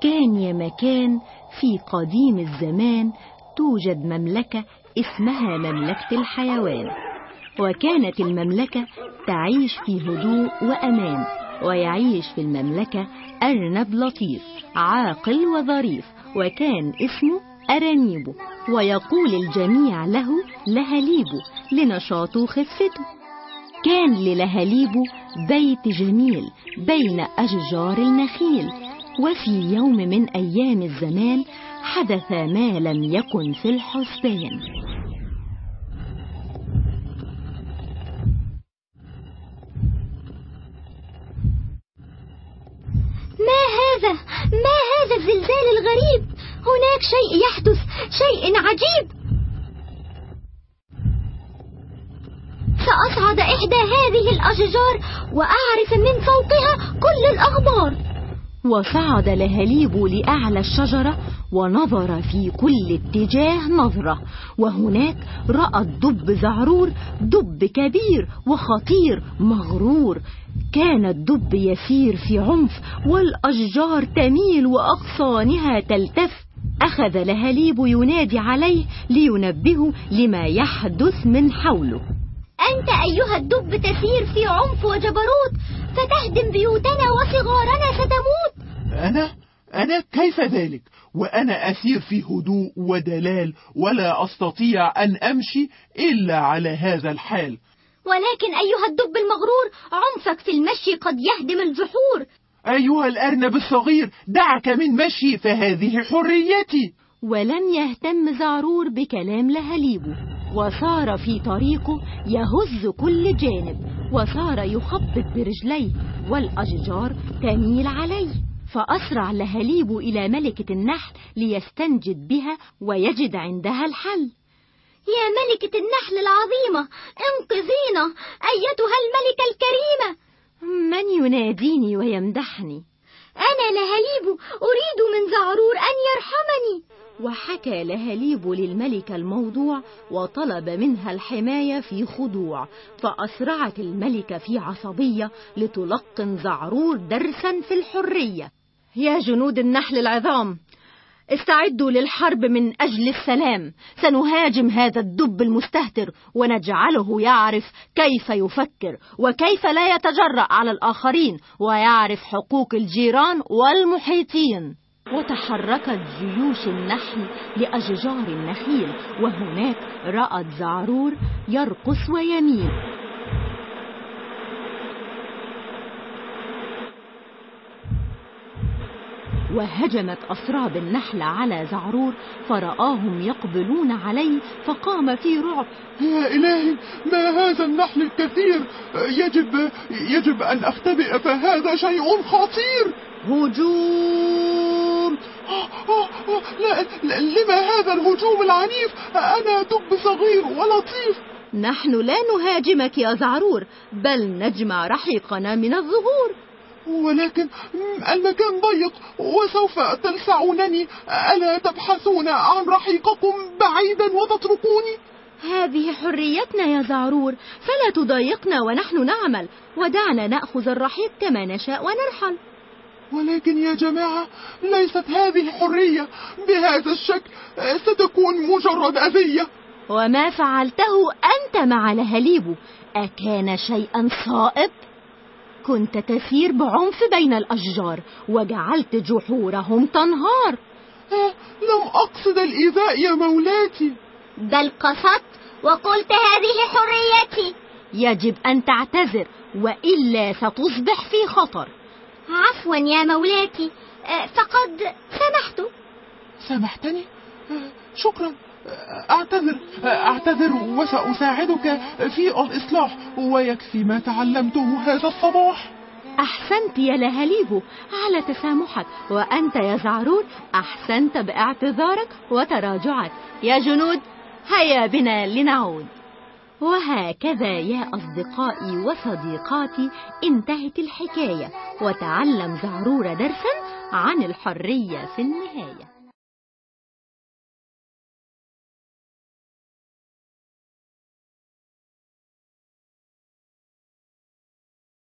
كان يا مكان في قديم الزمان توجد مملكة اسمها مملكة الحيوان وكانت المملكة تعيش في هدوء وأمان ويعيش في المملكة أرنب لطيف عاقل وظريف وكان اسمه أرانيبو ويقول الجميع له لهليبو لنشاطه وخفته كان للهليبو بيت جميل بين أشجار النخيل وفي يوم من أيام الزمان حدث ما لم يكن في الحسبان. ما هذا؟ ما هذا الزلزال الغريب؟ هناك شيء يحدث شيء عجيب. سأصعد إحدى هذه الأشجار وأعرف من فوقها كل الأخبار. وصعد لهليب لأعلى الشجرة ونظر في كل اتجاه نظرة. وهناك رأى الدب زعرور دب كبير وخطير مغرور. كان الدب يسير في عنف والأشجار تميل وأغصانها تلتف أخذ لهليب ينادي عليه لينبهه لما يحدث من حوله. أنت أيها الدب تسير في عنف وجبروت فتهدم بيوتنا وصغارنا ستموت. أنا؟ أنا كيف ذلك؟ وأنا أسير في هدوء ودلال ولا أستطيع أن أمشي إلا على هذا الحال. ولكن أيها الدب المغرور عنفك في المشي قد يهدم الجحور أيها الأرنب الصغير دعك من مشي فهذه حريتي. ولم يهتم زعرور بكلام لهليبه وصار في طريقه يهز كل جانب وصار يخبط برجليه والأشجار تميل عليه. فأسرع لهليب إلى ملكة النحل ليستنجد بها ويجد عندها الحل. يا ملكة النحل العظيمة انقذينا أيتها الملكة الكريمة. من يناديني ويمدحني؟ أنا لهليب أريد من زعرور أن يرحمني. وحكى لهليب للملكة الموضوع وطلب منها الحماية في خضوع فأسرعت الملكة في عصبية لتلقن زعرور درسا في الحرية. يا جنود النحل العظام استعدوا للحرب من أجل السلام. سنهاجم هذا الدب المستهتر ونجعله يعرف كيف يفكر وكيف لا يتجرأ على الآخرين ويعرف حقوق الجيران والمحيطين. وتحركت جيوش النحل لأشجار النخيل وهناك رأت زعرور يرقص ويميل. وهجمت أسراب النحل على زعرور فرآهم يقبلون عليه فقام في رعب. يا إلهي ما هذا النحل الكثير؟ يجب يجب أن أختبئ فهذا شيء خطير. هجوم! لا, لا لما هذا الهجوم العنيف؟ أنا دب صغير ولطيف. نحن لا نهاجمك يا زعرور بل نجمع رحيقنا من الزهور ولكن المكان ضيق وسوف تلسعونني. ألا تبحثون عن رحيقكم بعيدا وتتركوني؟ هذه حريتنا يا زعرور فلا تضايقنا ونحن نعمل. ودعنا نأخذ الرحيق كما نشاء ونرحل. ولكن يا جماعة ليست هذه حرية. بهذا الشكل ستكون مجرد أذية. وما فعلته أنت مع لهليب. أكان شيئا صائب؟ كنت تسير بعنف بين الأشجار وجعلت جحورهم تنهار. لم أقصد الإيذاء يا مولاتي بل قصدت وقلت هذه حريتي. يجب أن تعتذر وإلا ستصبح في خطر. عفوا يا مولاتي فقد سمحت. سمحتني؟ شكرا. أعتذر أعتذر وسأساعدك في الإصلاح ويكفي ما تعلمته هذا الصباح. أحسنت يا لهليب على تسامحك وأنت يا زعرور أحسنت باعتذارك وتراجعك. يا جنود هيا بنا لنعود. وهكذا يا أصدقائي وصديقاتي انتهت الحكاية. وتعلم زعرور درسا عن الحرية في النهاية.